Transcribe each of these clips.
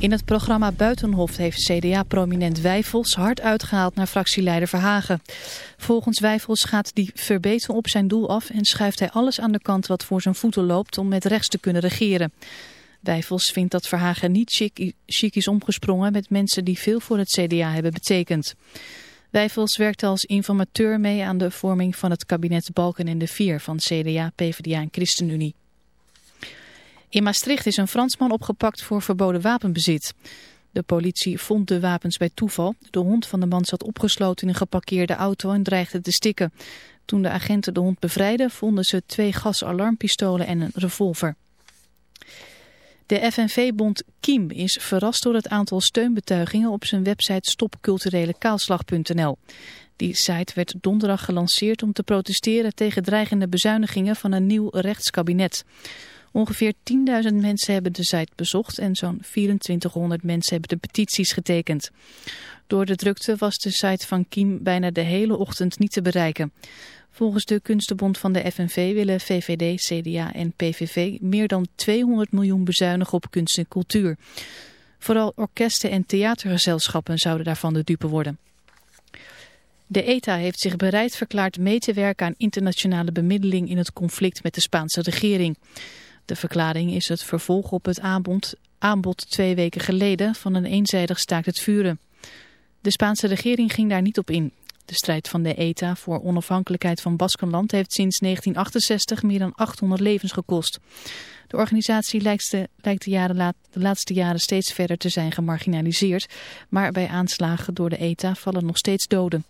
In het programma Buitenhof heeft CDA-prominent Wijfels hard uitgehaald naar fractieleider Verhagen. Volgens Wijfels gaat die verbeteren op zijn doel af en schuift hij alles aan de kant wat voor zijn voeten loopt om met rechts te kunnen regeren. Wijfels vindt dat Verhagen niet chic, chic is omgesprongen met mensen die veel voor het CDA hebben betekend. Wijfels werkte als informateur mee aan de vorming van het kabinet Balken in de Vier van CDA, PvdA en ChristenUnie. In Maastricht is een Fransman opgepakt voor verboden wapenbezit. De politie vond de wapens bij toeval. De hond van de man zat opgesloten in een geparkeerde auto en dreigde te stikken. Toen de agenten de hond bevrijden vonden ze twee gasalarmpistolen en een revolver. De FNV-bond Kiem is verrast door het aantal steunbetuigingen op zijn website stopculturelekaalslag.nl. Die site werd donderdag gelanceerd om te protesteren tegen dreigende bezuinigingen van een nieuw rechtskabinet. Ongeveer 10.000 mensen hebben de site bezocht en zo'n 2400 mensen hebben de petities getekend. Door de drukte was de site van Kiem bijna de hele ochtend niet te bereiken. Volgens de Kunstenbond van de FNV willen VVD, CDA en PVV meer dan 200 miljoen bezuinigen op kunst en cultuur. Vooral orkesten en theatergezelschappen zouden daarvan de dupe worden. De ETA heeft zich bereid verklaard mee te werken aan internationale bemiddeling in het conflict met de Spaanse regering. De verklaring is het vervolg op het aanbod, aanbod twee weken geleden van een eenzijdig staakt het vuren. De Spaanse regering ging daar niet op in. De strijd van de ETA voor onafhankelijkheid van Baskenland heeft sinds 1968 meer dan 800 levens gekost. De organisatie lijkt, de, lijkt de, jaren de laatste jaren steeds verder te zijn gemarginaliseerd, maar bij aanslagen door de ETA vallen nog steeds doden.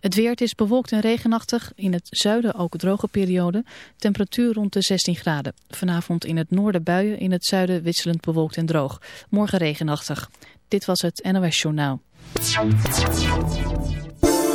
Het weer, het is bewolkt en regenachtig. In het zuiden ook droge periode. Temperatuur rond de 16 graden. Vanavond in het noorden buien, in het zuiden wisselend bewolkt en droog. Morgen regenachtig. Dit was het NOS Journaal.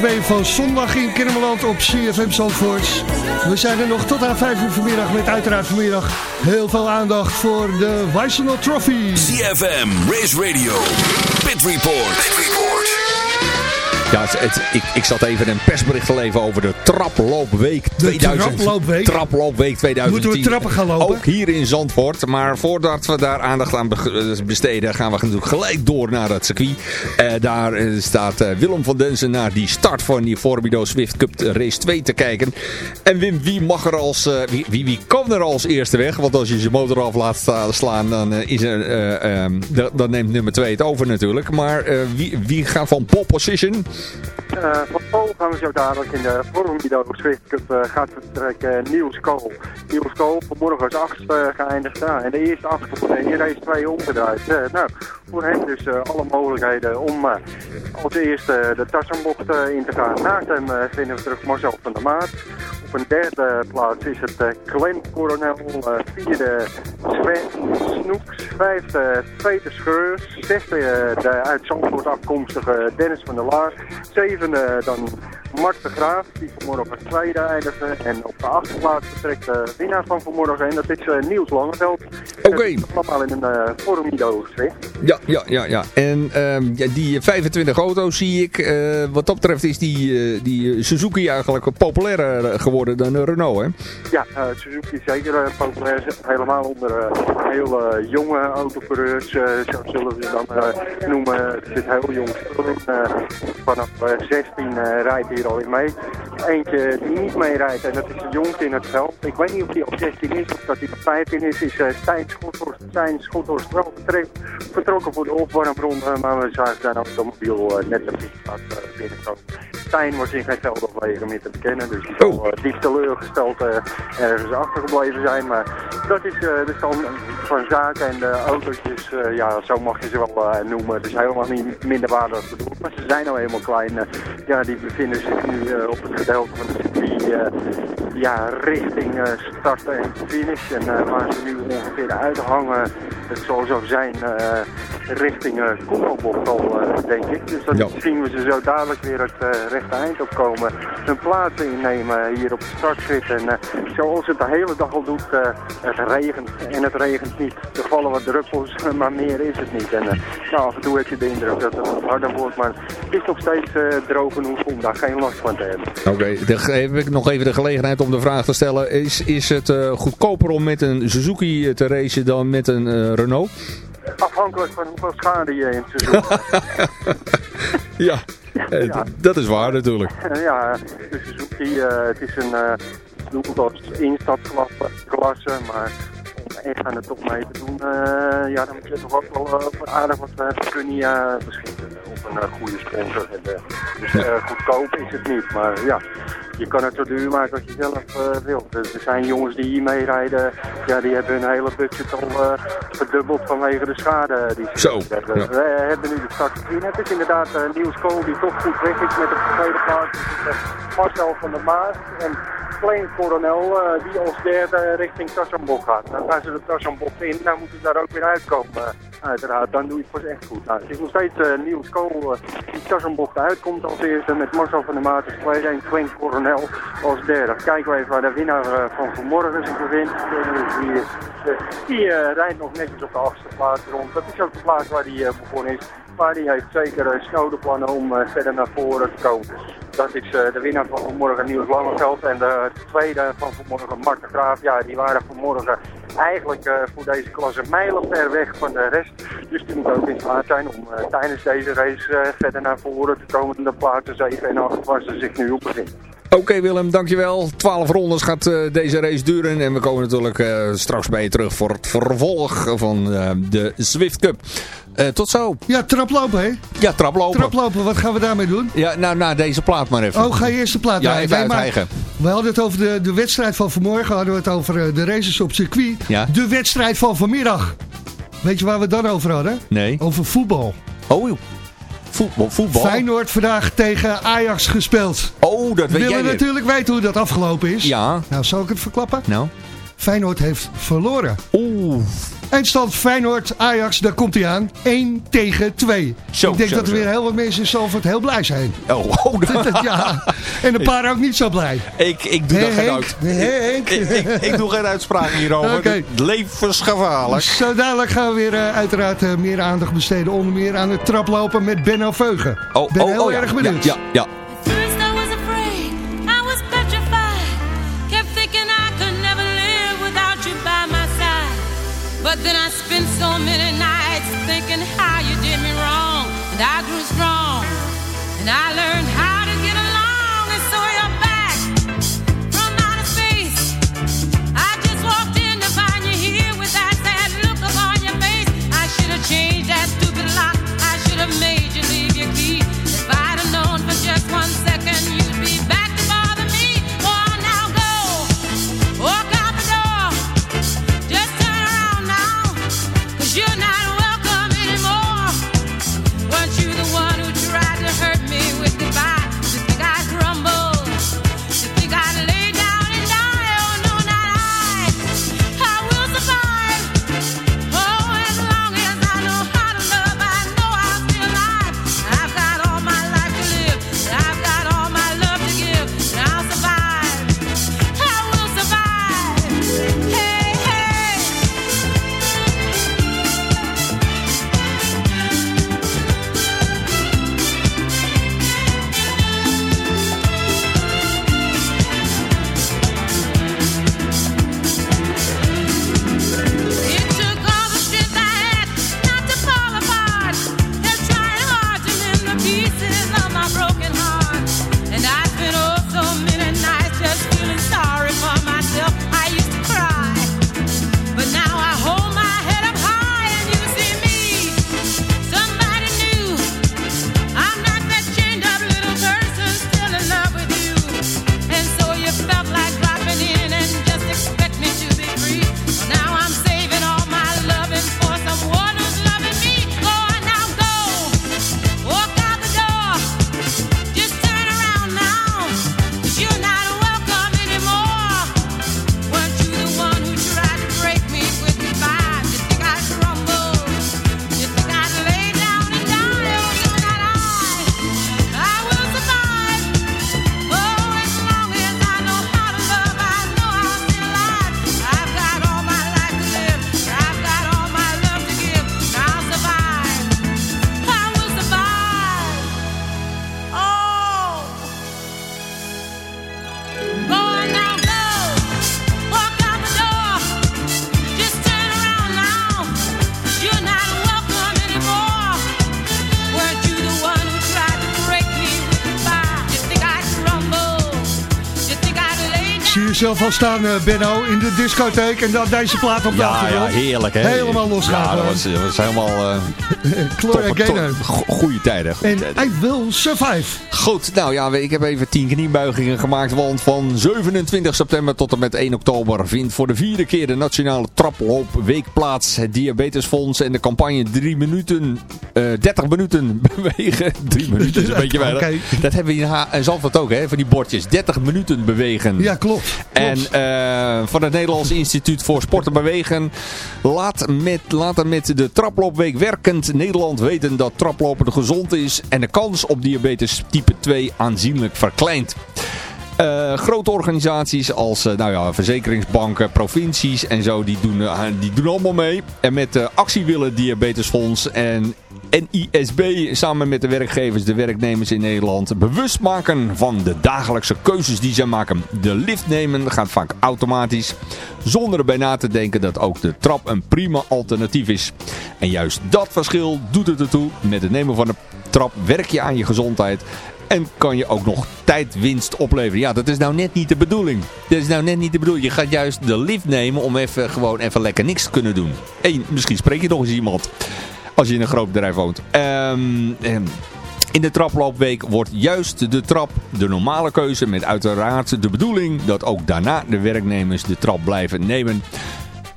2 van zondag in Kennemerland op CFM Zandvoort. We zijn er nog tot aan 5 uur vanmiddag met uiteraard vanmiddag heel veel aandacht voor de Weissenol Trophy. CFM, Race Radio. Pit Report. Ja, het, het- ik, ik zat even een persbericht te leven over de traploopweek 2000. traploopweek? Traploopweek 2010. Moeten we trappen gaan lopen? Ook hier in Zandvoort. Maar voordat we daar aandacht aan be- besteden, gaan we natuurlijk gelijk door naar het circuit. Eh, daar eh, staat eh, Willem van Densen naar die start van die Formido Swift Cup Race 2 te kijken. En Wim, wie mag er als, eh, wie, wie, wie kan er als eerste weg? Want als je zijn motor af laat slaan, dan, eh, is er, eh, ehm, dan- neemt nummer 2 het over natuurlijk. Maar eh, wie, wie gaat van pole position? Peace. Eh, van Pool gaan we zo dadelijk in de Formido Swift uh, gaat vertrekken Niels Kool. Niels Kool vanmorgen als achtste geëindigd. Ja, en de eerste acht in die race twee omgedraaid. Uh, nou, voor hem dus alle mogelijkheden om als eerste de Tassenbocht in te gaan. Naast hem vinden we terug Marcel van der Maat. Op een derde plaats is het uh, Clem Coronel, uh, vierde Sven Snoeks, vijfde Peter Scheurs, zesde uh, de uit Zandvoort afkomstige Dennis van der Laar, zevende dan Mart de Graaf, die vanmorgen als tweede eindigde. En op de achterplaats vertrekt de winnaar van vanmorgen en dat is Niels Langeveld. Oké. Okay. Allemaal in een uh, Formido Ja, ja, ja, ja. En uh, ja, die 25 auto's zie ik. Uh, wat dat betreft is die, uh, die Suzuki eigenlijk populairer geworden dan Renault, hè? Ja, Suzuki is zeker populair. Helemaal onder hele jonge autocoureurs, zo zullen we ze dan noemen. Het zit heel jong vanaf 16 rijdt hier al in mee. Eentje die niet meerijdt en dat is de jongste in het veld. Ik weet niet of die op 16 is of dat hij op 15 is. Is uh, Stijn Schothorst, Stijn Schothorst wel vertrokken voor de opwarmronde. Maar we zagen zijn automobiel uh, net op die plaats uh, binnenkomen. Stijn was in geen veld of wegen meer te bekennen. Dus die zal uh, diep teleurgesteld ergens achtergebleven zijn. Maar dat is de stand van zaken en de autootjes, ja, zo mag je ze wel noemen. Het is helemaal niet minder waardig bedoeld. Maar ze zijn nou helemaal klein. Ja, die bevinden zich nu op het gedeelte van de circuit ja, richting start en finish. En waar ze nu ongeveer uithangen, het zal zo zijn richting uh, al, denk ik. Dus dan ja. zien we ze zo dadelijk weer het rechte eind opkomen. Hun plaats innemen hier op de startfit. En uh, zoals het de hele dag al doet, uh, het regent en het regent niet. Er vallen wat druppels, maar meer is het niet. En uh, nou, af en toe heb je de indruk dat het wat harder wordt. Maar het is nog steeds droog genoeg om daar geen last van te hebben. Oké, okay, heb ik nog even de gelegenheid om de vraag te stellen. Is, is het goedkoper om met een Suzuki te racen dan met een Renault? Afhankelijk van hoeveel schade je in het seizoen ja, eh, ja. dat is waar natuurlijk. Ja, de Suzuki, uh, het is een uh, als instapklasse, maar echt aan de top mee te doen, uh, ja, dan moet je toch ook wel voor aardig wat uh, beschikken. Of een goede sponsor hebben. Dus goedkoop is het niet, maar ja, je kan het zo duur maken als je zelf uh, wilt. Dus er zijn jongens die hier meerijden, ja, die hebben hun hele budget al uh, verdubbeld vanwege de schade die ze zo, hebben. Ja. We hebben nu de start gezien. Het is inderdaad uh, Niels Kool die toch goed weg is met de tweede plaats. Dus Marcel van der Maas en Klein Coronel die als derde richting Tassenbok gaat. Dan gaan ze de Tassenbok in, dan moeten ze daar ook weer uitkomen uiteraard. Dan doe je het pas echt goed. Nou, het is nog steeds Niels Kool die Tassenbok uitkomt als eerste met Marcel van der Maas als tweede en Klein Coronel als derde. Kijken we even waar de winnaar uh, van vanmorgen zich bevindt. Uh, die die uh, rijdt nog netjes op de achtste plaats rond. Dat is ook de plaats waar hij begonnen is. Maar die heeft zeker snode plannen om verder naar voren te komen. Dat is de winnaar van vanmorgen Niels Langeveld. En de tweede van vanmorgen Mark de Graaf. Ja, die waren vanmorgen eigenlijk uh, voor deze klasse mijlen ver weg van de rest. Dus die moet ook in staat zijn om uh, tijdens deze race uh, verder naar voren te komen. De plaatsen 7 en 8 waar ze zich nu op bevinden. Oké okay, Willem, dankjewel. 12 rondes gaat uh, deze race duren. En we komen natuurlijk uh, straks bij je terug voor het vervolg van uh, de Swift Cup. tot zo. Ja, traplopen hè? Ja, traplopen. Traplopen, wat gaan we daarmee doen? Ja, nou, nou deze plaat maar even. Oh, ga je eerst de plaat Ja, even. We hadden het over de, de wedstrijd van vanmorgen. Hadden we het over de races op circuit. Ja. De wedstrijd van vanmiddag. Weet je waar we het dan over hadden? Nee. Over voetbal. Oh, joh. Voetbal, voetbal. Feyenoord vandaag tegen Ajax gespeeld. Oh, dat weet We willen natuurlijk weten hoe dat afgelopen is. Ja. Nou, zal ik het verklappen? Nou. Feyenoord heeft verloren. Oeh. Eindstand Feyenoord-Ajax, daar komt hij aan. 1 tegen 2. Zo, ik denk zo, dat er weer heel wat mensen in Zalvoort heel blij zijn. Oh, oh dat... ja. En een paar ook niet zo blij. Ik, ik doe daar geen uit. Ik, ik, ik doe geen uitspraken hierover. Oké. Levensgevaarlijk. Zo dadelijk gaan we weer uh, uiteraard uh, meer aandacht besteden. Onder meer aan het traplopen met Benno Veugen. Oh, ben oh, heel oh, ja. erg benieuwd. Ja, ja, And I grew strong. And I learned zelf al staan, uh, Benno, in de discotheek en dan deze plaat op de ja, ja, heerlijk hè. Helemaal losgaan. Ja, dat was, dat was helemaal... Uh, Gloria Gaynor. Goede tijden. En I Will Survive. Goed, nou ja, ik heb even tien kniebuigingen gemaakt, want van 27 september tot en met 1 oktober vindt voor de vierde keer de Nationale Traploopweek plaats. Het Diabetesfonds en de campagne 3 minuten, uh, 30 minuten bewegen. 3 minuten is een beetje weinig. Okay. Dat hebben we in, ha in Zandvoort ook, hè, van die bordjes. 30 minuten bewegen. Ja, klopt. En uh, van het Nederlands Instituut voor Sport en Bewegen laat met, met de traploopweek werkend Nederland weten dat traplopen gezond is en de kans op diabetes type 2 aanzienlijk verkleint. Uh, grote organisaties als uh, nou ja, verzekeringsbanken, provincies en zo, die doen, uh, die doen allemaal mee. En met de Actiewillen Diabetesfonds en NISB samen met de werkgevers, de werknemers in Nederland bewust maken van de dagelijkse keuzes die ze maken. De lift nemen gaat vaak automatisch, zonder erbij na te denken dat ook de trap een prima alternatief is. En juist dat verschil doet het ertoe. Met het nemen van de trap werk je aan je gezondheid en kan je ook nog tijdwinst opleveren. Ja, dat is nou net niet de bedoeling. Dat is nou net niet de bedoeling. Je gaat juist de lift nemen om even gewoon even lekker niks te kunnen doen. En misschien spreek je nog eens iemand. Als je in een groot bedrijf woont. Um, in de traploopweek wordt juist de trap de normale keuze. Met uiteraard de bedoeling dat ook daarna de werknemers de trap blijven nemen.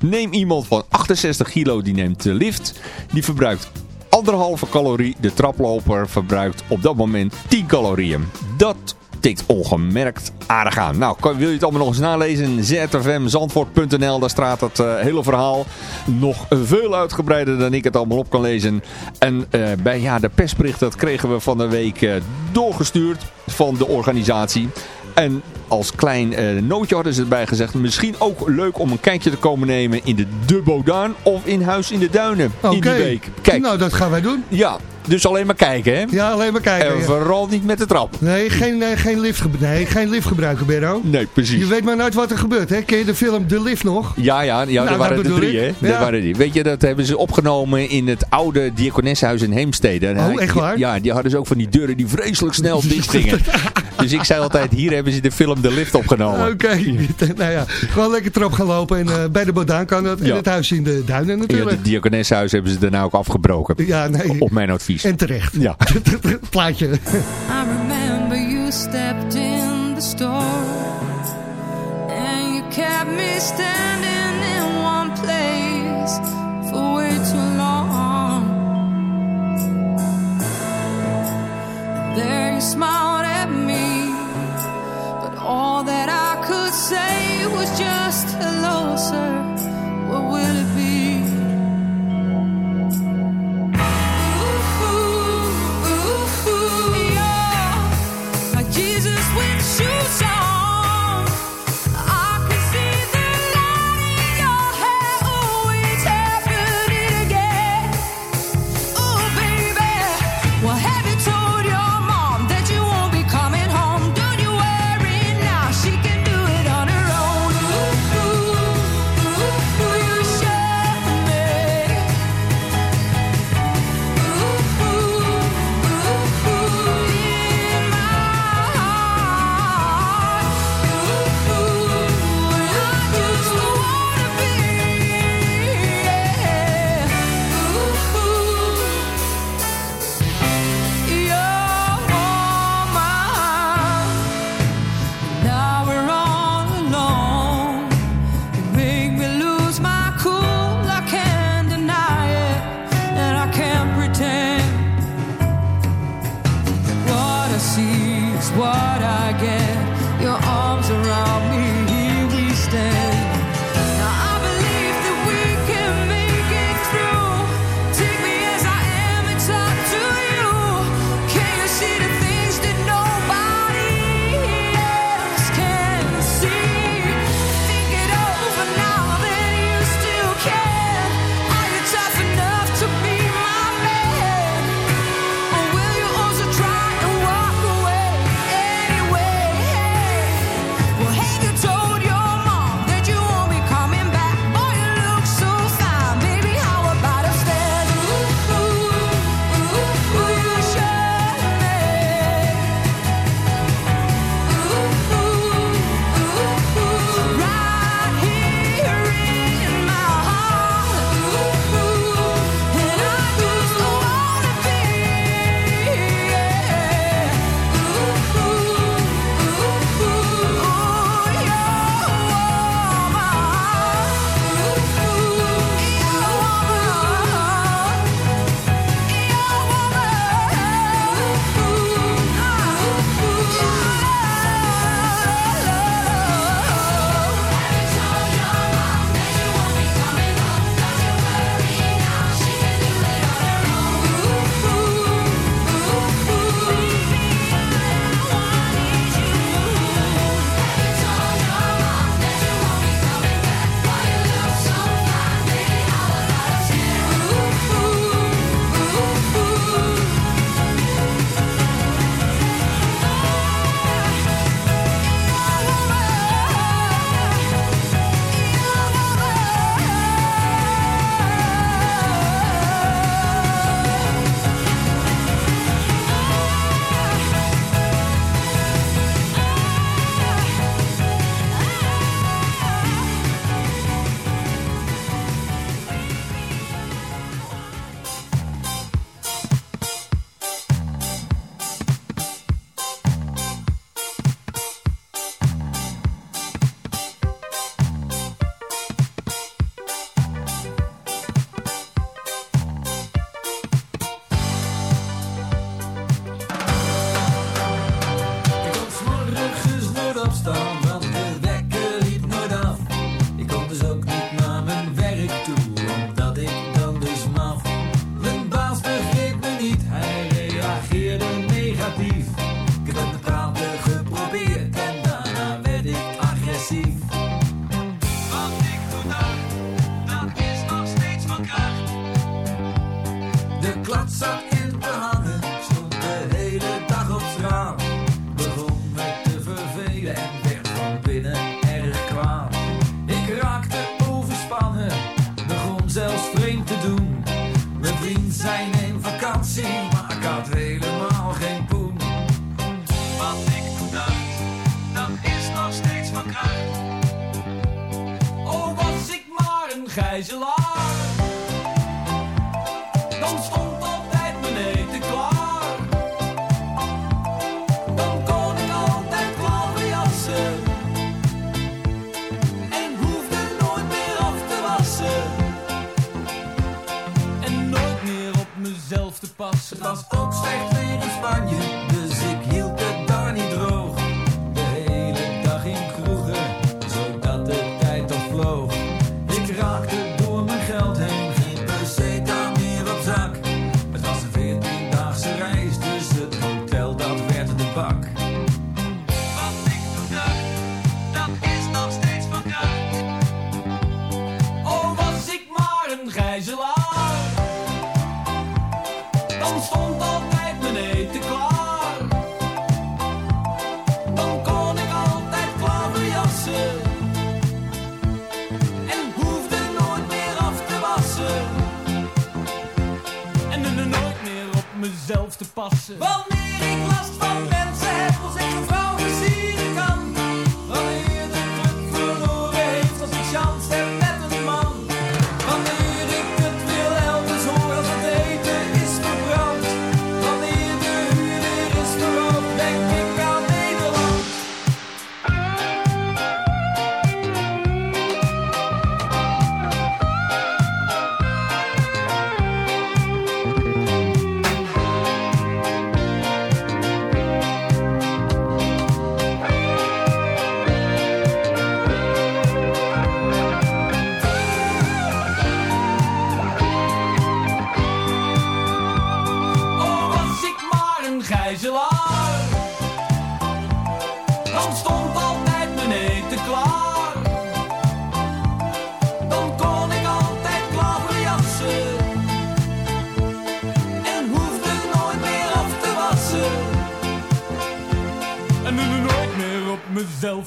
Neem iemand van 68 kilo die neemt de lift. Die verbruikt anderhalve calorie. De traploper verbruikt op dat moment 10 calorieën. Dat tikt ongemerkt aardig aan. Nou, wil je het allemaal nog eens nalezen? zfmzandvoort.nl, daar staat het uh, hele verhaal nog veel uitgebreider dan ik het allemaal op kan lezen. En uh, bij ja, de persbericht, dat kregen we van de week uh, doorgestuurd van de organisatie. En als klein uh, nootje hadden ze erbij gezegd. Misschien ook leuk om een kijkje te komen nemen in de De Bodaan of in Huis in de Duinen okay. in die week. Kijk. Nou, dat gaan wij doen. Ja, dus alleen maar kijken, hè? Ja, alleen maar kijken. En ja. vooral niet met de trap. Nee, geen, nee, geen, lift, nee, geen lift gebruiken, Benno. Nee, precies. Je weet maar nooit wat er gebeurt, hè? Ken je de film De Lift nog? Ja, ja, ja nou, dat waren er drie, hè? Ja. Waren die. Weet je, dat hebben ze opgenomen in het oude Diakonessenhuis in Heemstede. Oh, echt waar? Ja, die hadden ze ook van die deuren die vreselijk snel dicht gingen. dus ik zei altijd, hier hebben ze de film De Lift opgenomen. Oké, okay. nou ja, gewoon lekker trap gaan lopen. En uh, bij de Bodaan kan dat. In het huis in de Duinen natuurlijk. Ja, het Diakonessenhuis hebben ze daarna ook afgebroken. Ja, nee. Op mijn advies. En terecht. Ja. Plaatje. I remember you stepped in the store And you kept me standing in one place For way too long There you smiled at me But all that I could say was just hello sir What will it be? Mezelf te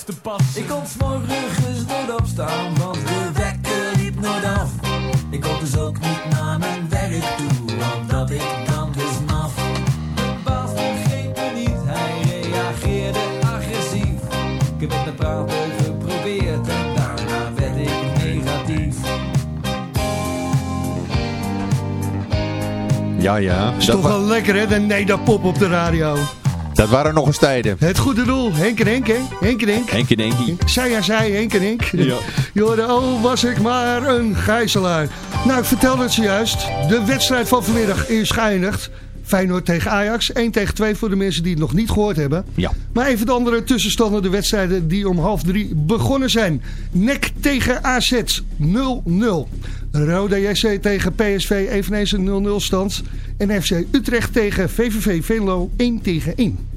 te passen. Ik kon s'morgens nooit opstaan, want de wekker liep nooit af. Ik kon dus ook niet naar mijn werk toe, omdat ik dan dus maf. Mijn baas begreep me niet, hij reageerde agressief. Ik heb het met praten geprobeerd en daarna werd ik negatief. Ja, ja. Is Dat, toch wel lekker hè, de Nederpop op de radio. Dat waren nog eens tijden. Het goede doel, Henk en Henk hè, Henk en Henk. Henkie Denkie. Zij en zij, Henk en Henk. Ja. Oh was ik maar een gijzelaar. Nou, ik vertelde het zojuist. De wedstrijd van vanmiddag is geëindigd. Feyenoord tegen Ajax. 1 tegen 2 voor de mensen die het nog niet gehoord hebben. Ja. Maar even de andere tussenstanden. De wedstrijden die om half drie begonnen zijn. NEC tegen AZ 0-0. Roda JC tegen PSV eveneens een 0-0 stand. En FC Utrecht tegen VVV Venlo 1 tegen 1.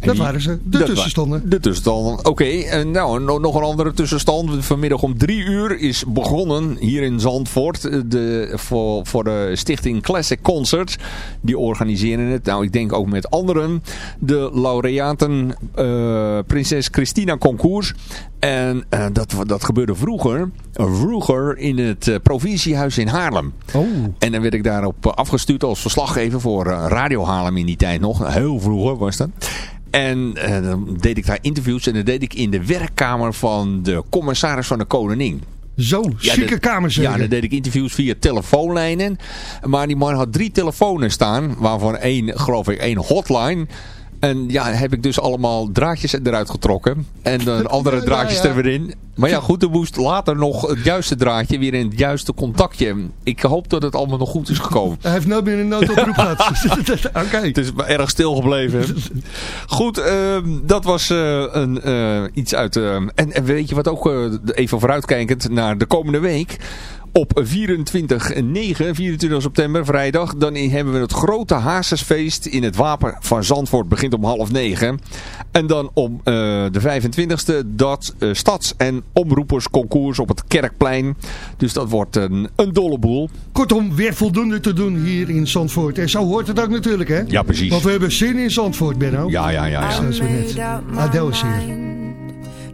Dat waren ze, de dat tussenstanden. De tussenstanden. Oké, en nou, no- nog een andere tussenstand. Vanmiddag om drie uur is begonnen hier in Zandvoort. eh, De, voor, voor de stichting Classic Concerts. Die organiseren het. Nou, ik denk ook met anderen. De laureaten eh, Prinses Christina Concours. En eh, dat, dat gebeurde vroeger, vroeger in het eh, provinciehuis in Haarlem. Oh. En dan werd ik daarop afgestuurd als verslaggever voor Radio Haarlem in die tijd nog. Heel vroeger was dat. En eh, dan deed ik daar interviews en dat deed ik in de werkkamer van de commissaris van de koningin. Zo, Ja, dat- kamers. Ja, dan deed ik interviews via telefoonlijnen. Maar die man had drie telefoons staan, waarvan één, geloof ik, één hotline. En ja, heb ik dus allemaal draadjes eruit getrokken. En dan andere Ja, draadjes ja, ja. er weer in. Maar ja, goed, er moest later nog het juiste draadje weer in het juiste contactje. Ik hoop dat het allemaal nog goed is gekomen. Hij heeft nooit meer een noodoproep gehad. Oké. Het is maar erg stil gebleven. Goed, ehm, dat was eh, een, eh, iets uit... eh, en, en weet je wat ook, eh, even vooruitkijkend naar de komende week... Op 24 9, 24 september, vrijdag, dan hebben we het grote Hazesfeest in het Wapen van Zandvoort. Begint om half negen. En dan om eh, de 25e dat eh, stads- en omroepersconcours op het Kerkplein. Dus dat wordt een, een dolle boel. Kortom, weer voldoende te doen hier in Zandvoort. En zo hoort het ook natuurlijk, hè? Ja, precies. Want we hebben zin in Zandvoort, Benno. Ja, ja, ja. ja. Zoals we net. Adele is hier.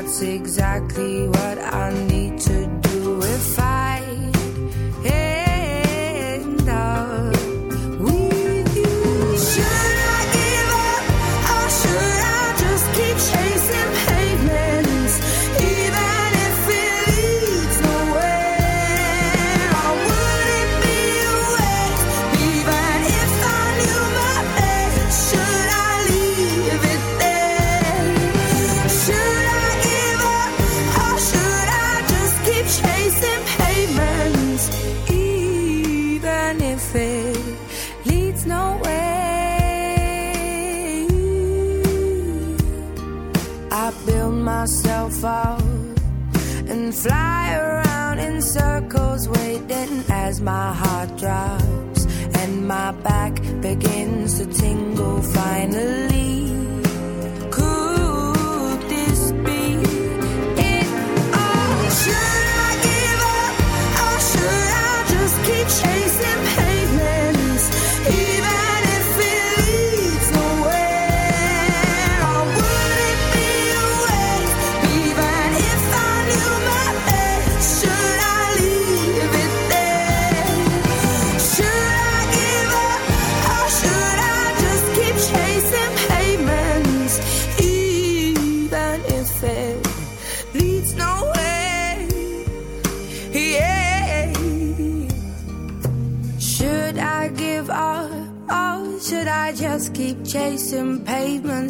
That's exactly what I need to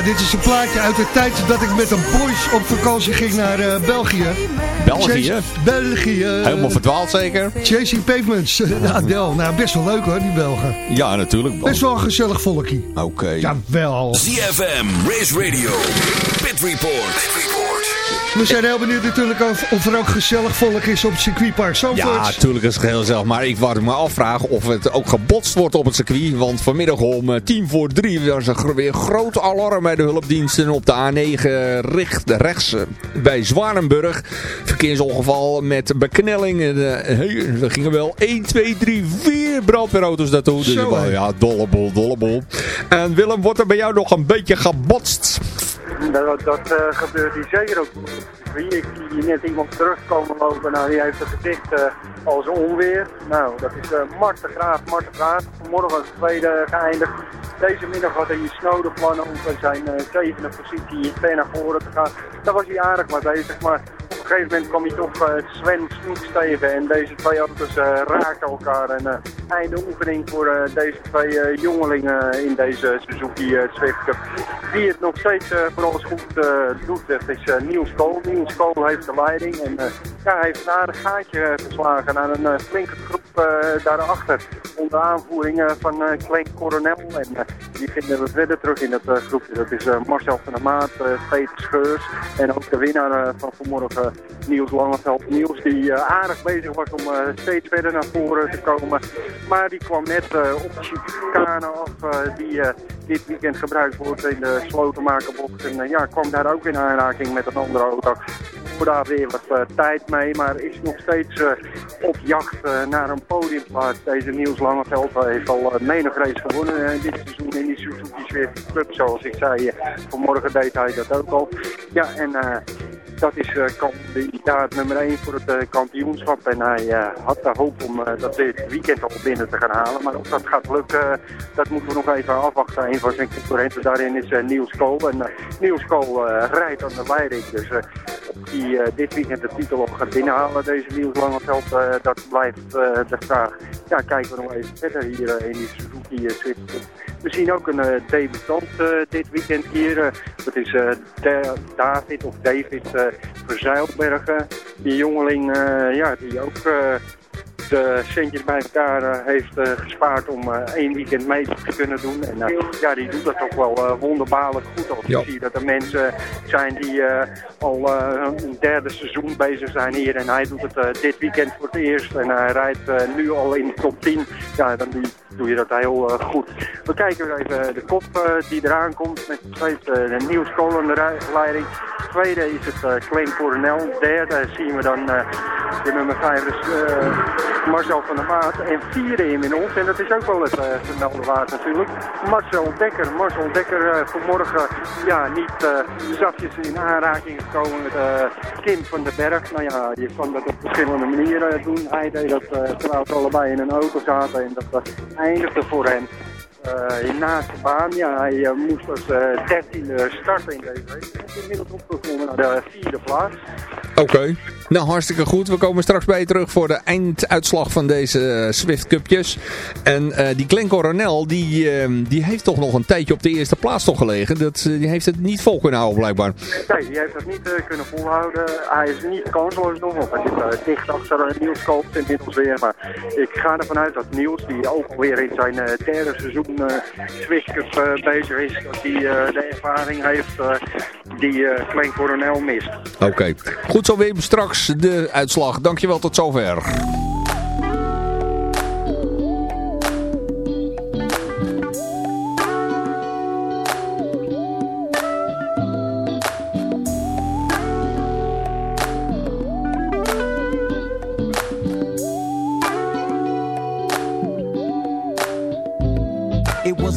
Ja, dit is een plaatje uit de tijd dat ik met de boys op vakantie ging naar eh, België. België? Chase- België. Helemaal verdwaald zeker? Chasing Pavements. De Adele. Nou, best wel leuk hoor, die Belgen. Ja, natuurlijk. Best wel een gezellig volkje. Oké. Ja, wel. ZFM, Race Radio, Pit Report. We zijn heel benieuwd natuurlijk of, of er ook gezellig volk is op het circuitpark Zandvoort. Ja, natuurlijk is het geheel zelf. Maar ik wou me afvragen of het ook gebotst wordt op het circuit. Want vanmiddag om eh, tien voor drie was er weer groot alarm bij de hulpdiensten op de A9 richt, rechts eh, bij Zwanenburg. Verkeersongeval met beknelling. En, eh, er gingen wel 1, 2, 3, 4 brandweerauto's naartoe. Dus Zo, ja, dollebol, dollebol. En Willem, wordt er bij jou nog een beetje gebotst? Dat, dat eh, gebeurt hier zeker ook. Ik zie hier net iemand terugkomen lopen. Nou, die heeft het gezicht eh, als onweer. Nou, dat is uh, Mart de Graaf. Mart de Graaf, vanmorgen tweede geëindigd. Deze middag had hij snode plannen om van zijn eh, zevende positie ver naar voren te gaan. Daar was hij aardig mee bezig, maar gegeven moment kwam hij toch eh, Sven. En deze twee auto's eh, raakten elkaar. En eh, einde oefening voor deze twee jongelingen in deze Suzuki Swift Cup. Wie het nog steeds voor alles goed doet, dat is Niels Kool. Niels Kool heeft de leiding. En ja, hij heeft een aardig gaatje geslagen naar een flinke groep daarachter. Onder aanvoering eh, van uh, Klein Coronel. En eh, die vinden we verder terug in dat eh, groepje. Dat is eh, Marcel van der Maat, eh, Peter Scheurs. En ook de winnaar eh, van vanmorgen, Niels Langeveld. Niels die eh, aardig bezig was om eh, steeds verder naar voren te komen. Maar die kwam net eh, op de chicane af eh, die eh, dit weekend gebruikt wordt in de slotenmakerbocht. En eh, ja, kwam daar ook in aanraking met een andere auto. Voor daar weer wat eh, tijd mee, maar is nog steeds eh, op jacht eh, naar een podiumplaats. Deze Niels Langeveld heeft al menig race gewonnen dit seizoen in die Suzuki Swift Club. Zoals ik zei, vanmorgen deed hij dat ook al. Ja, en dat is eh, kandidaat nummer 1 voor het eh, kampioenschap. En hij eh, had de hoop om dat dit weekend al binnen te gaan halen. Maar of dat gaat lukken, dat moeten we nog even afwachten. Een van zijn concurrenten daarin is Niels Kool. En Niels Kool rijdt aan de leiding. Dus die dit weekend de titel op gaat binnenhalen, deze Niels Langeveld, dat blijft de vraag. Ja, kijken we nog even verder hier in die Suzuki Swift. We zien ook een debutant dit weekend hier. dat is Da- David of David Verzeilbergen. Die jongeling eh, ja, die ook eh, de centjes bij elkaar eh, heeft eh, gespaard om eh, één weekend mee te kunnen doen. En ja, die doet dat toch wel wonderbaarlijk goed. Als Ja. je ziet dat er mensen zijn die al een derde seizoen bezig zijn hier. En hij doet het dit weekend voor het eerst. En hij rijdt nu al in de top 10. Ja, dan doe je, doe je dat heel goed. We kijken weer even de kop die eraan komt. Met steeds de Niels Kool aan de rij- leiding. Tweede is het Klein Coronel. Derde zien we dan de nummer 5 is eh, Marcel van der Maat. En vierde inmiddels, en dat is ook wel het uh, waard natuurlijk, Marcel Dekker. Marcel Dekker eh, vanmorgen ja, niet uh, zachtjes in aanraking gekomen met uh, Kim van den Berg. Nou ja, je kan dat op verschillende manieren doen. Hij deed dat uh, terwijl ze allebei in een auto zaten en dat uh, eindigde voor hem. Uh, naast de baan, ja, hij uh, moest als uh, dertiende starten in deze race. Hij is inmiddels opgekomen naar de vierde plaats. Oké, okay. nou hartstikke goed. We komen straks bij je terug voor de einduitslag van deze uh, Swift Cupjes. En uh, die Glenn Coronel, die, uh, die heeft toch nog een tijdje op de eerste plaats toch gelegen. Dat, die heeft het niet vol kunnen houden blijkbaar. Nee, die heeft het niet kunnen volhouden. Hij is niet kansloos nog op. Hij zit dicht achter Niels Koops inmiddels weer. Maar ik ga ervan uit dat Niels, die ook alweer in zijn derde seizoen Swiss Cup uh, bezig is, dat hij uh, de ervaring heeft die Klein Coronel mist. Oké, goed zo weer straks de uitslag. Dankjewel tot zover.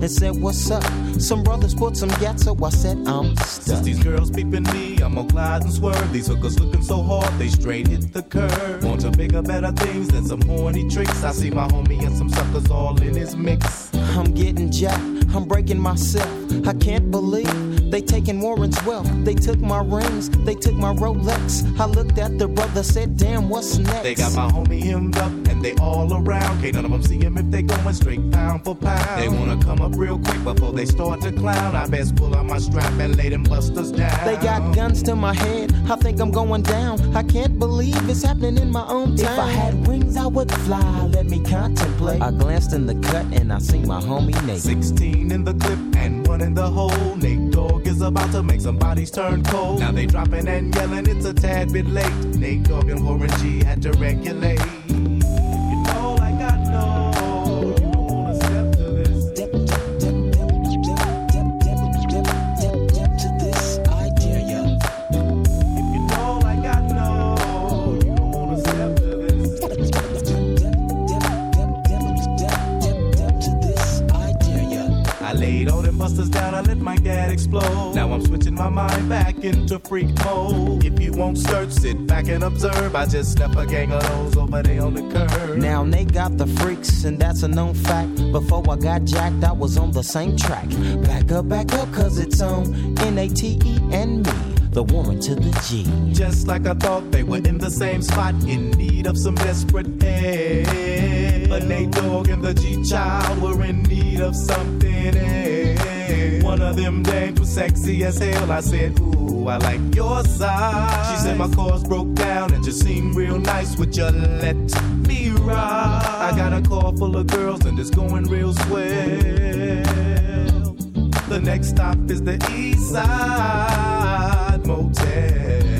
and said, what's up? Some brothers put some so I said, I'm stuck. Since these girls peeping me, I'm gonna glide and swerve. These hookers looking so hard, they straight hit the curve. Want to bigger, better things than some horny tricks. I see my homie and some suckers all in his mix. I'm getting jacked, I'm breaking myself. I can't believe they taking Warren's wealth. They took my rings, they took my Rolex. I looked at the brother, said, damn, what's next? They got my homie hemmed up and they all around. Can't none of them see him if they going straight pound for pound. They wanna come up real quick before they start to clown. I best pull out my strap and lay them busters down. They got guns to my head, I think I'm going down. I can't believe it's happening in my own town. If I had wings, I would fly. Let me contemplate. I glanced in the cut and I see my homie Nate. 16 in the clip and one in the hole. Nate Dogg is about to make some bodies turn cold. Now they dropping and yelling, it's a tad bit late. Nate Dogg and Warren G had to regulate. Back and observe. I just left a gang of those over there on the curb. Now they got the freaks, and that's a known fact. Before I got jacked, I was on the same track. Back up, back up, cause it's on N-A-T-E and me. The woman to the G. Just like I thought they were in the same spot, in need of some desperate help. But Nate Dogg and the G Child were in need of something else. One of them dames was sexy as hell. I said, Ooh, I like your side. She said my car's broke down and just seemed real nice. Would you let me ride? I got a car full of girls and it's going real swell. The next stop is the East Side Motel.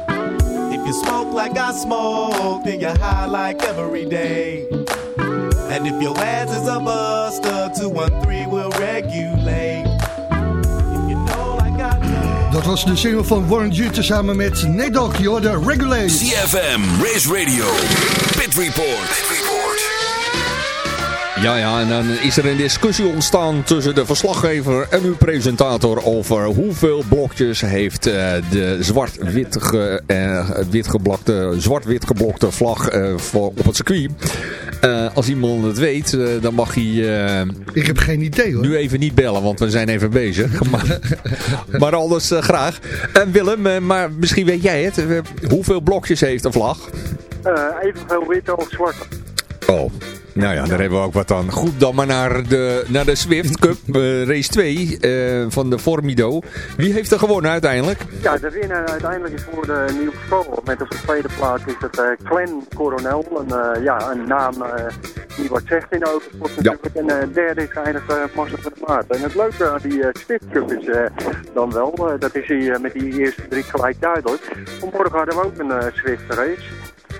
You smoke like I smoke, then you're high like every day. And if your ass is a buster, 213 will regulate. Dat was de single van Warren G samen met Nate Dogg, je hoorde Regulate. CFM, Race Radio, Pit Report. Ja, ja, en dan is er een discussie ontstaan tussen de verslaggever en uw presentator over hoeveel blokjes heeft eh, de zwart-wit ge, eh, wit geblokte, zwart-wit geblokte vlag eh, voor, op het circuit. Eh, als iemand het weet, dan mag hij eh, Ik heb geen idee hoor. nu even niet bellen, want we zijn even bezig. maar, maar anders graag. En Willem, maar misschien weet jij het. Hoeveel blokjes heeft een vlag? Eh, evenveel wit als zwart. Oh, nou ja, daar hebben we ook wat aan. Goed, dan maar naar de, naar de Swift Cup eh, race 2 eh, van de Formido. Wie heeft er gewonnen uiteindelijk? Ja, de winnaar uiteindelijk is voor de nieuwe school. Met op de tweede plaats is het Glenn Coronel. Een, ja, een naam die wat zegt in de autosport natuurlijk. En eh derde is geëindigd uh, Marcel van der Maat. En het leuke aan die Swift Cup is dan wel, dat is hier, eh, met die eerste drie gelijk duidelijk. Vanmorgen hadden we ook een Swift race.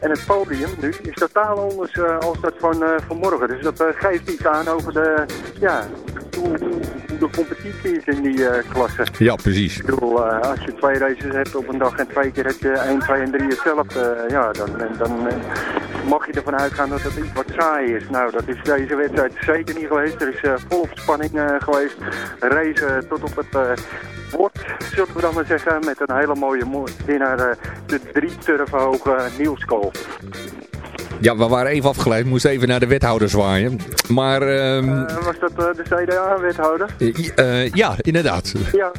En het podium nu is totaal anders eh, als dat van eh, vanmorgen. Dus dat eh, geeft iets aan over de, ja, hoe, de competitie is in die klasse. Ja, precies. Ik bedoel, als je twee races hebt op een dag en twee keer heb je 1, 2 en 3 hetzelfde, ja, dan, dan mag je ervan uitgaan dat het iets wat saai is. Nou, dat is deze wedstrijd zeker niet geweest. Er is volop spanning geweest. Race eh, tot op het bord, zullen we dan maar zeggen, met een hele mooie mo- winnaar, eh, de drie turven hoge Niels. Ja, we waren even afgeleid. Moesten even naar de wethouder zwaaien. Maar, ehm, Eh, was dat eh, de CDA-wethouder? eh, ja, inderdaad. Ja,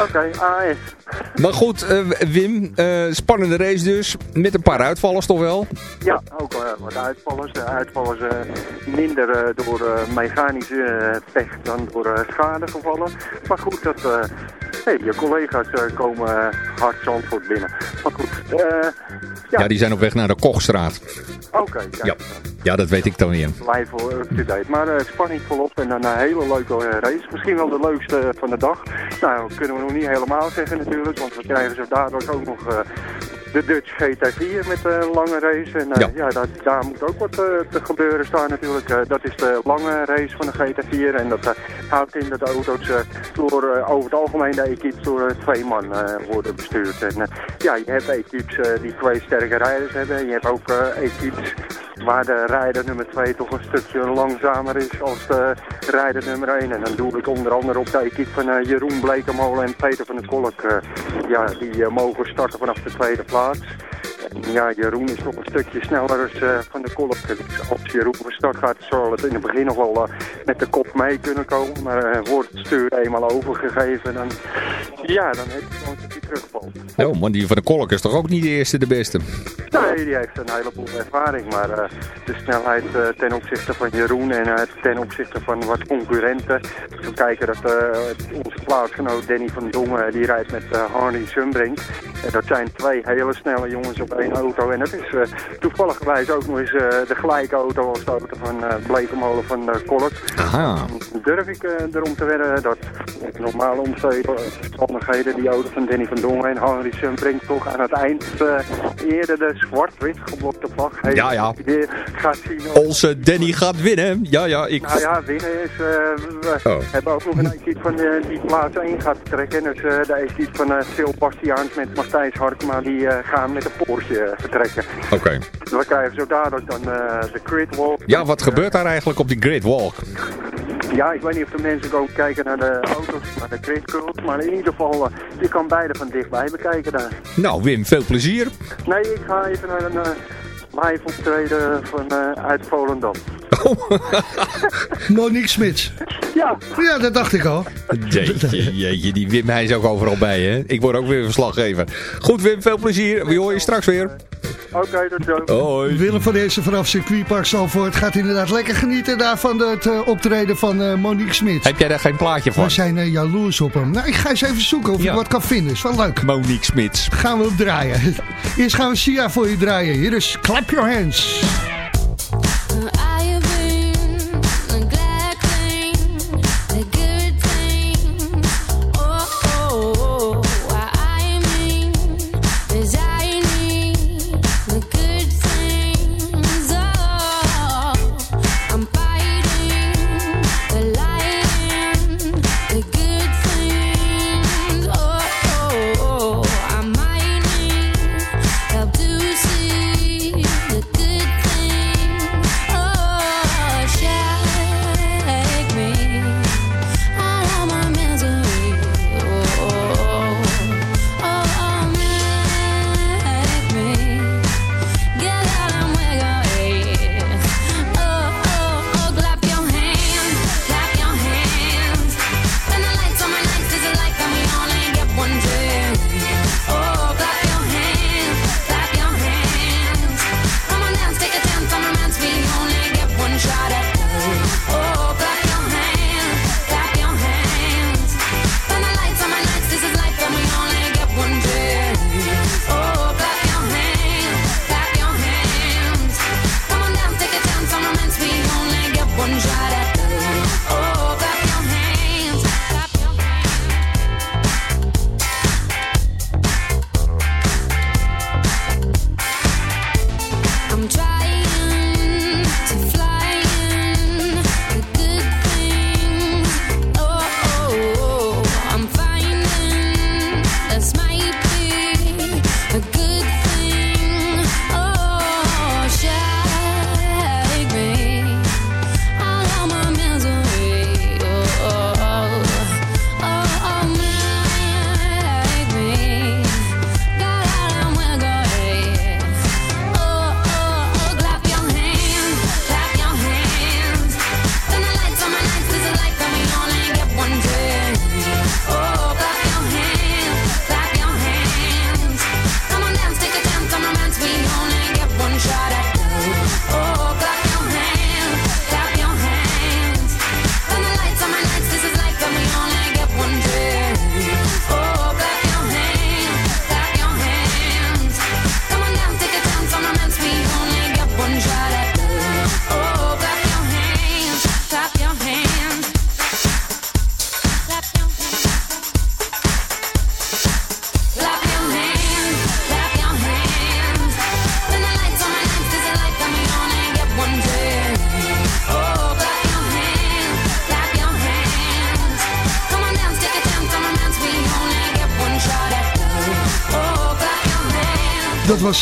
oké, AS. Maar goed, Wim, spannende race dus. Met een paar uitvallers toch wel? Ja, ook wat uitvallers. De uitvallers minder door mechanische pech dan door schadegevallen. Maar goed, dat, je collega's komen hard Zandvoort binnen. Maar goed, Ja. ja, die zijn op weg naar de Kochstraat. Oké. Ja. ja, dat weet ik dan niet. Voor up-to-date. Maar eh, spanning volop en een eh, hele leuke eh, race. Misschien wel de leukste van de dag. Nou, kunnen we nog niet helemaal zeggen natuurlijk. Want we krijgen zo dadelijk ook nog de Dutch GT4 met een lange race. En eh, Ja. daar moet ook wat eh, te gebeuren staan natuurlijk. Eh, dat is de lange race van de GT4. En dat eh, houdt in dat de auto's eh, door, eh, over het algemeen de equipes door eh, twee man eh, worden bestuurd. En eh, ja, je hebt equipes eh, die twee sterke rijders hebben. Je hebt ook eh, equipes waar de rijder nummer 2 toch een stukje langzamer is als de rijder nummer 1. En dan doe ik onder andere op de equipe van eh, Jeroen Blekemolen en Peter van der Kolk. eh, ja, die eh, mogen starten vanaf de tweede plaats. Parks ja, Jeroen is toch een stukje sneller als, eh, van de kolk. Als Jeroen van start gaat, zal het in het begin nog wel eh, met de kop mee kunnen komen. Maar eh, wordt het stuur eenmaal overgegeven, dan, ja, dan heeft hij gewoon dat hij terugvalt. Oh, man, die van de Kolk is toch ook niet de eerste de beste? Nee, die heeft een heleboel ervaring, maar de snelheid ten opzichte van Jeroen en ten opzichte van wat concurrenten. We kijken dat onze plaatsgenoot Danny van Dongen, die rijdt met Harney Sumbrink. En dat zijn twee hele snelle jongens op één auto. En dat is uh, toevallig ook nog eens uh, de gelijke auto als de auto van uh, Blekemolen van uh, Kolk. Aha. Durf ik erom te wedden dat in normale omstandigheden die auto van Danny van Dongen en Harney Sumbrink toch aan het eind eerder de zwart-wit geblokte vlag heeft. Ja, ja. Gaat zien. Onze Danny gaat winnen. Ja, ja, ik... Nou ja, winnen is... We oh. hebben ook nog een equipe van die plaats 1 gaat trekken. Dus de equipe van Sil Bastiaans met Matthijs Harkema, die gaan met een poortje vertrekken. Oké. Okay. We krijgen zo dadelijk dan de grid walk. Ja, wat gebeurt daar eigenlijk op die grid walk? Ja, ik weet niet of de mensen komen kijken naar de auto's, naar de grid curls, maar in ieder geval, je kan beide van dichtbij bekijken daar. Nou Wim, veel plezier. Nee, ik ga even naar een live optreden van, uh, uit Volendam. Oh. Monique Smits. Ja. Ja, dat dacht ik al. Jeetje, jeetje, die Wim, hij is ook overal bij, hè? Ik word ook weer verslaggever. Goed, Wim, veel plezier. We horen je straks weer. Oké, okay, tot zo. Hoi. Willem van deze vanaf circuitpark Zalvoort gaat inderdaad lekker genieten daar van het uh, optreden van uh, Monique Smit. Heb jij daar geen plaatje van? We zijn uh, jaloers op hem. Nou, ik ga eens even zoeken of ja. ik wat kan vinden. Is wel leuk. Monique Smits. Gaan we op draaien. Eerst gaan we Sia voor je draaien. Hier is Clap Your Hands.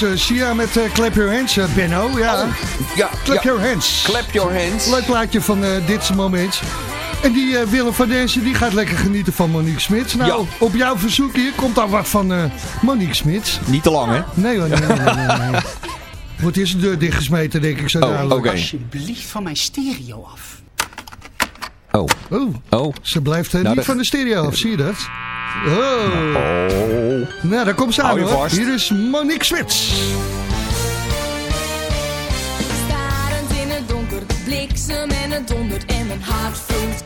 was eh, Sia met eh, Clap Your Hands, eh, Benno. Ja, oh, ja Clap. Your Hands. Clap Your Hands. Leuk plaatje van dit moment. En die Willem van Densen die gaat lekker genieten van Monique Smits. Nou, op jouw verzoek hier komt dan wat van Monique Smits. Niet te lang, hè? Nee hoor, nee, nee, nee. Wordt eerst de deur dichtgesmeten, denk ik zo dadelijk. Oh, Alsjeblieft van mijn stereo af. Oh. Oh. oh. Ze blijft uh, niet van de stereo af, zie je dat? Oh. oh. Nou, daar komt ze aan hoor. Vast. Hier is Monique Swits. Starend in het donker, bliksem en het dondert en mijn hart voelt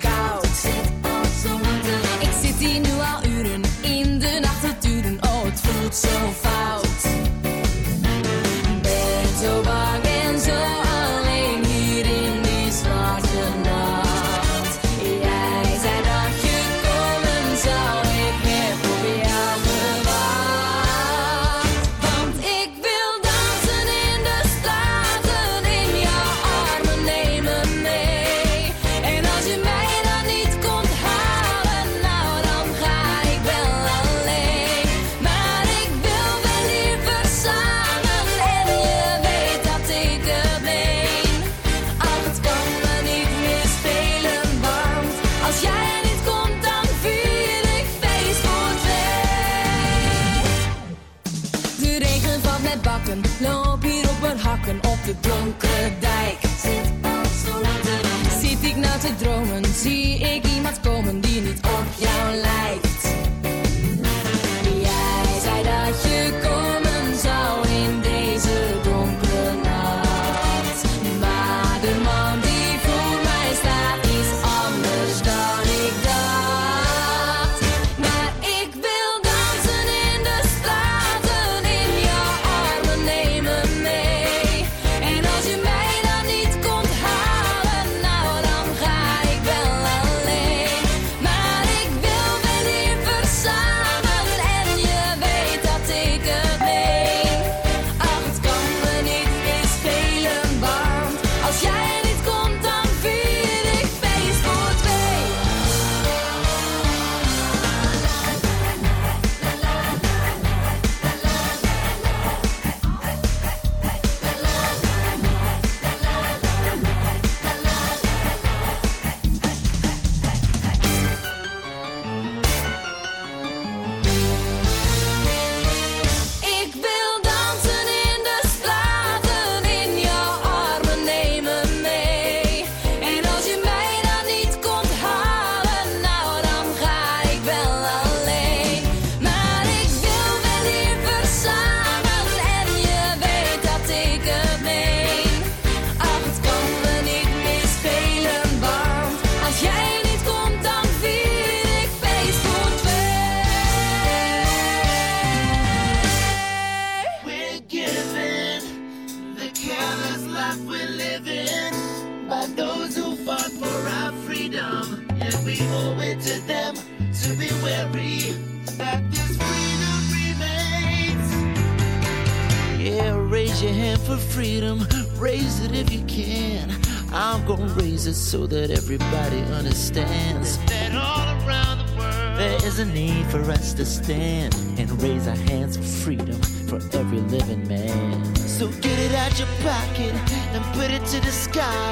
to stand and raise our hands for freedom for every living man. So get it out your pocket and put it to the sky.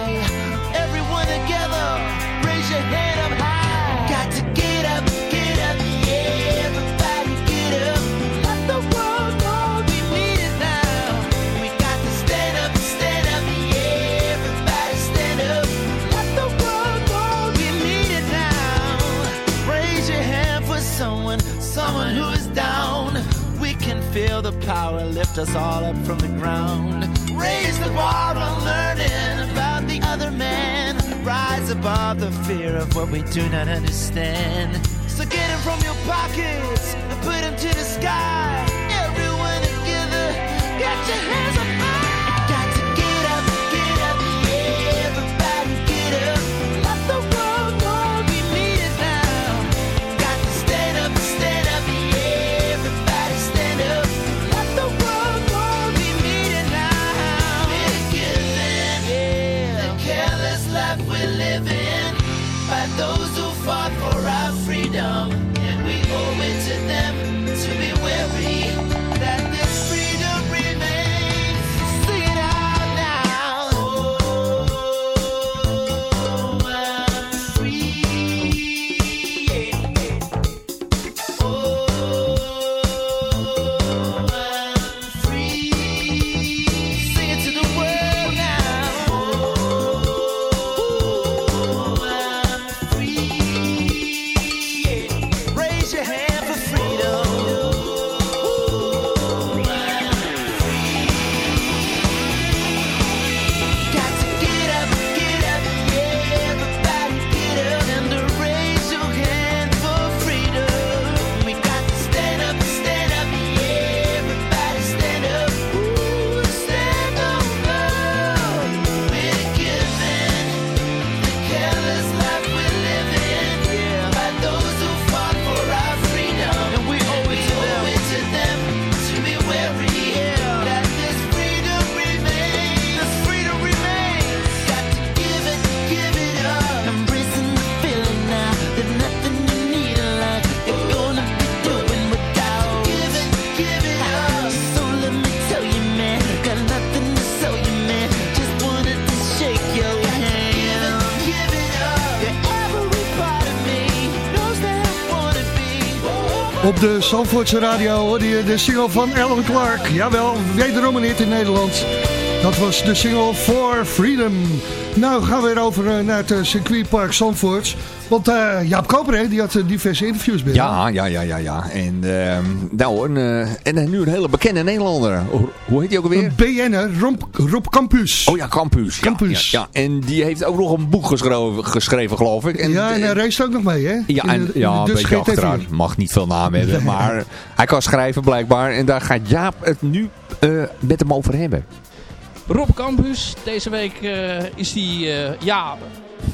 lift us all up from the ground. Raise the bar on learning about the other man. Rise above the fear of what we do not understand. So get him from your pockets and put him to the sky. Everyone together, get your hands up. Zandvoortse radio hoorde je de single van Alan Clark. Jawel, wederom een hit in Nederland. Dat was de single For Freedom. Nou gaan we weer over eh, naar het eh, circuitpark Zandvoort. Want eh, Jaap Koper, hè, die had eh, diverse interviews bij Ja, ja, ja, ja, ja. En, ehm, nou, een, eh, en eh, nu een hele bekende Nederlander. Hoe, heet hij ook alweer? BN'er, Rob, Rob Campus. Oh ja, Campus. Campus. Ja, ja. En die heeft ook nog een boek geschreven, geschreven geloof ik. En, ja, en hij race ook nog mee, hè? Ja, en, de- ja de een Dus beetje GT4. achteruit. Mag niet veel naam hebben. maar hij kan schrijven blijkbaar. En daar gaat Jaap het nu eh, met hem over hebben. Rob Campus, deze week eh, is hij eh, ja,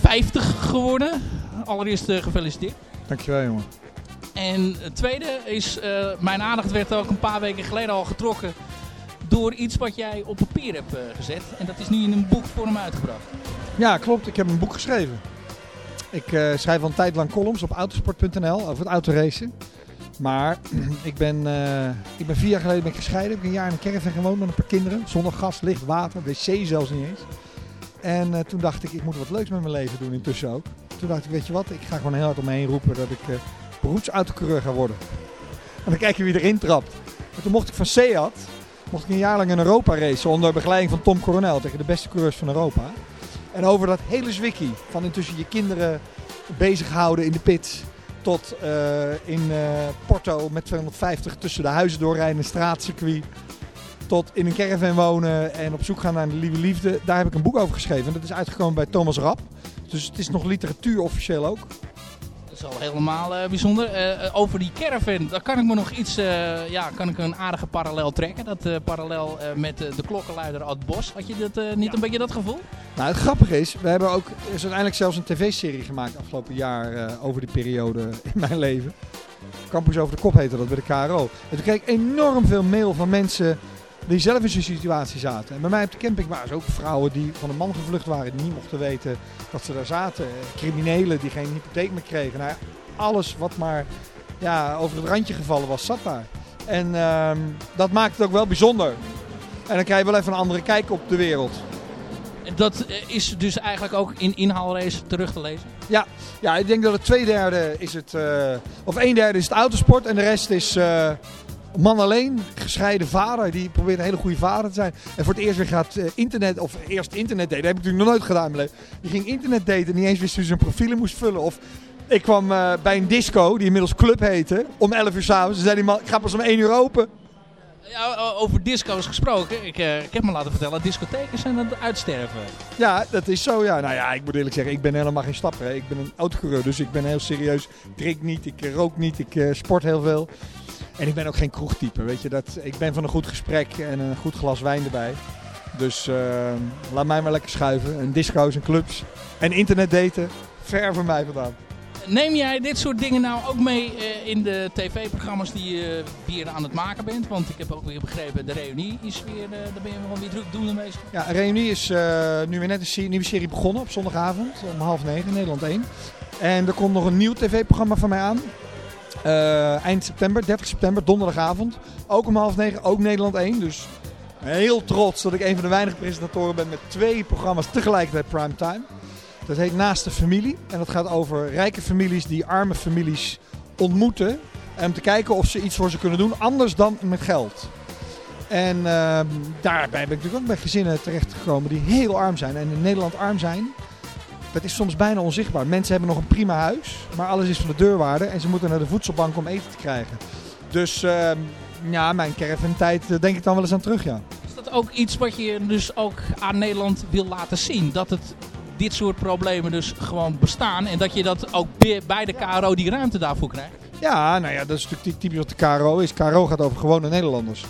50 geworden. Allereerst eh, gefeliciteerd. Dankjewel jongen. En het tweede is, eh, mijn aandacht werd ook een paar weken geleden al getrokken door iets wat jij op papier hebt eh, gezet. En dat is nu in een boekvorm uitgebracht. Ja, klopt. Ik heb een boek geschreven. Ik schrijf al een tijd lang columns op autosport.nl over het autoracen. Maar ik ben, ik ben vier jaar geleden ben ik gescheiden. Ik heb een jaar in een caravan gewoond met een paar kinderen. Zonder gas, licht, water, wc zelfs niet eens. En toen dacht ik, ik moet wat leuks met mijn leven doen intussen ook. Toen dacht ik, weet je wat, ik ga gewoon heel hard om me heen roepen dat ik eh beroepsautocoureur ga worden. En dan kijk je wie erin trapt. En toen mocht ik van Seat, mocht ik een jaar lang in Europa racen onder begeleiding van Tom Coronel tegen de beste coureurs van Europa. En over dat hele zwikkie van intussen je kinderen bezighouden in de pit tot eh, in eh, Porto met 250 tussen de huizen doorrijden, straatcircuit. Tot in een caravan wonen en op zoek gaan naar de lieve liefde. Daar heb ik een boek over geschreven. En dat is uitgekomen bij Thomas Rapp. Dus het is nog literatuur officieel ook. Dat is al helemaal eh, bijzonder. Eh, eh, over die caravan, daar kan ik me nog iets, ja, kan ik een aardige parallel trekken. Dat parallel met de klokkenluider uit Bos. Had je dat, niet een beetje dat gevoel? Nou, het grappige is, we hebben ook, er is uiteindelijk zelfs een tv-serie gemaakt afgelopen jaar over die periode in mijn leven. Campus over de kop heette dat bij de KRO. En toen kreeg ik enorm veel mail van mensen die zelf in zo'n situatie zaten. En bij mij op de camping waren er ook vrouwen die van een man gevlucht waren, die niet mochten weten dat ze daar zaten. Criminelen die geen hypotheek meer kregen. Nou, alles wat maar ja, over het randje gevallen was, zat daar. En ehm, dat maakt het ook wel bijzonder. En dan krijg je wel even een andere kijk op de wereld. En dat eh, is dus eigenlijk ook in inhaalrace terug te lezen. Ja, ja, ik denk dat het twee derde is het, eh, of een derde is het autosport en de rest is eh, man alleen, gescheiden vader, die probeert een hele goede vader te zijn. En voor het eerst weer gaat eh, internet, of eerst internet daten, dat heb ik natuurlijk nog nooit gedaan mijn leven. Die ging internet daten, niet eens wist hoe ze zijn profielen moest vullen. Of ik kwam eh, bij een disco, die inmiddels club heette, om 11 uur s'avonds. Ze zei die man, ik ga pas om 1 uur open. Ja, over disco's gesproken. Ik, eh, ik heb me laten vertellen, discotheken zijn aan het uitsterven. Ja, dat is zo, ja. Nou ja, ik moet eerlijk zeggen, ik ben helemaal geen stapper. hè. Ik ben een autocoureur, dus ik ben heel serieus. Ik drink niet, ik rook niet, ik sport heel veel. En ik ben ook geen kroegtype, weet je. Dat, ik ben van een goed gesprek en een goed glas wijn erbij. Dus eh, laat mij maar lekker schuiven. En disco's en clubs en internet daten, ver van mij vandaan. Neem jij dit soort dingen nou ook mee eh, in de tv-programma's die je weer aan het maken bent? Want ik heb ook weer begrepen, de reunie is weer, eh, daar ben je wel weer druk doende bezig. Ja, Reunie is eh, nu weer net een nieuwe serie begonnen op zondagavond om half negen, Nederland 1. En er komt nog een nieuw tv-programma van mij aan. Eh, eind september, 30 september, donderdagavond. Ook om half negen, ook Nederland 1. Dus heel trots dat ik een van de weinige presentatoren ben met twee programma's tegelijkertijd primetime. Dat heet Naast de Familie. En dat gaat over rijke families die arme families ontmoeten. En om te kijken of ze iets voor ze kunnen doen, anders dan met geld. En ehm, daarbij ben ik natuurlijk ook bij gezinnen terechtgekomen die heel arm zijn. En in Nederland arm zijn, dat is soms bijna onzichtbaar. Mensen hebben nog een prima huis, maar alles is van de deurwaarde. En ze moeten naar de voedselbank om eten te krijgen. Dus ehm, ja, mijn caravan-tijd eh, denk ik dan wel eens aan terug, ja. Is dat ook iets wat je dus ook aan Nederland wil laten zien? Dat het dit soort problemen dus gewoon bestaan en dat je dat ook bij- bij de KRO die ruimte daarvoor krijgt? Ja, nou ja, dat is natuurlijk typisch wat de KRO is. KRO gaat over gewone Nederlanders.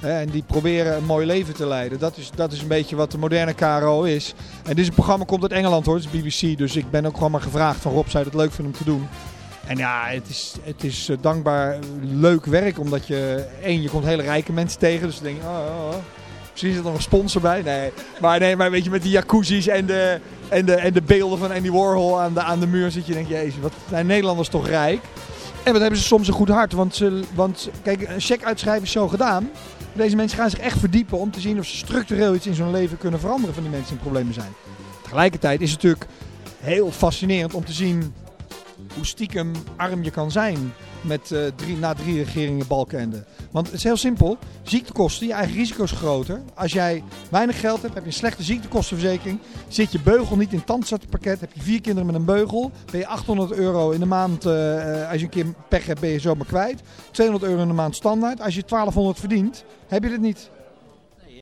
En die proberen een mooi leven te leiden. Dat is, dat is een beetje wat de moderne KRO is. En dit programma komt uit Engeland hoor, het is BBC. Dus ik ben ook gewoon maar gevraagd van Rob, zou het leuk vinden om te doen? En ja, het is, het is eh, dankbaar leuk werk. Omdat je, één, je komt hele rijke mensen tegen. Dus dan denk je, oh, oh, oh. Misschien zit er nog een sponsor bij. Nee, maar, nee, maar weet je, met die jacuzzi's en de, en de, en de beelden van Andy Warhol aan de, aan de muur zit je en denk je, jezus, wat zijn Nederlanders toch rijk? En wat hebben ze soms een goed hart. Want, ze, want kijk, een cheque uitschrijven is zo gedaan. Deze mensen gaan zich echt verdiepen om te zien of ze structureel iets in zo'n leven kunnen veranderen van die mensen die in problemen zijn. Tegelijkertijd is het natuurlijk heel fascinerend om te zien hoe stiekem arm je kan zijn met eh, drie, na drie regeringen Balkenende. Want het is heel simpel. Ziektekosten, je eigen risico is groter. Als jij weinig geld hebt, heb je een slechte ziektekostenverzekering. Zit je beugel niet in het heb je vier kinderen met een beugel. Ben je 800 euro in de maand, eh, als je een keer pech hebt, ben je zomaar kwijt. 200 euro in de maand standaard. Als je 1200 verdient, heb je het niet.